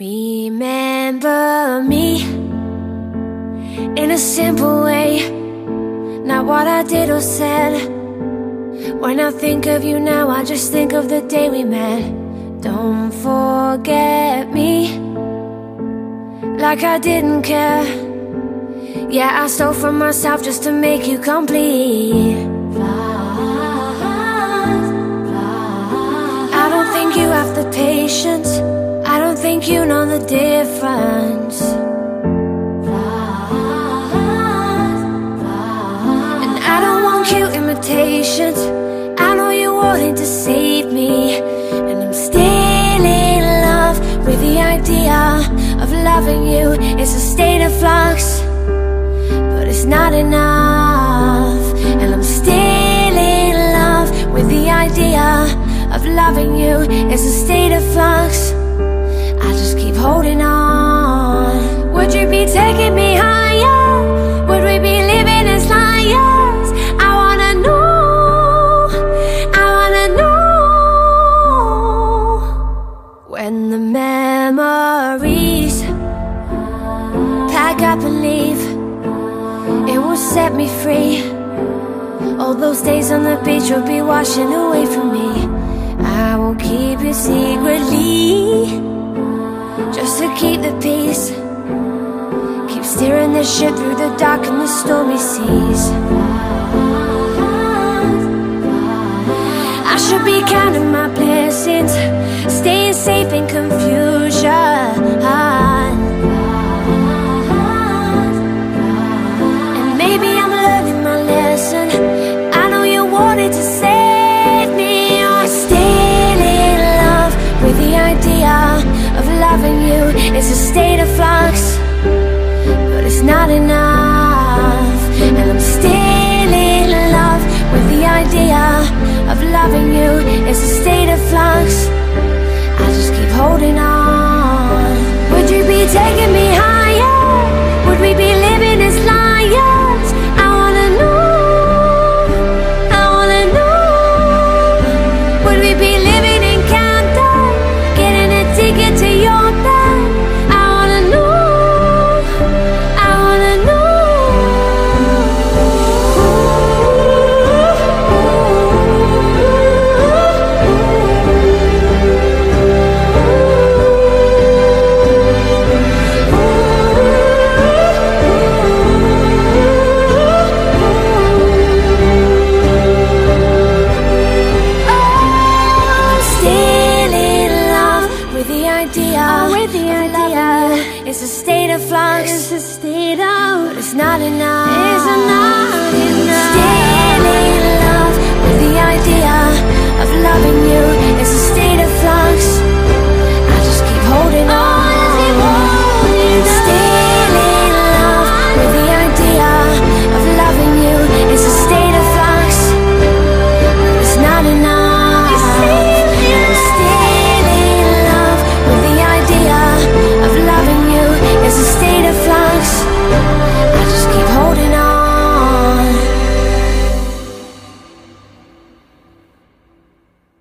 Remember me in a simple way, not what I did or said. When I think of you now, I just think of the day we met. Don't forget me like I didn't care. Yeah, I stole from myself just to make you complete. I don't think you have the patience think you know the difference. And I don't want cute imitations. I know you wanted to save me. And I'm still in love with the idea of loving you. It's a state of flux, but it's not enough. And I'm still in love with the idea of loving you. It's a state of flux holding on. Would you be taking me higher? Would we be living as liars? I wanna know. I wanna know. When the memories Pack up and leave It will set me free. All those days on the beach will be washing away from me. I will keep you secretly ship through the dark and the stormy seas I should be counting my blessings. Staying safe in with the idea. It's a state of flux. It's a state of. But it's not enough. It's enough.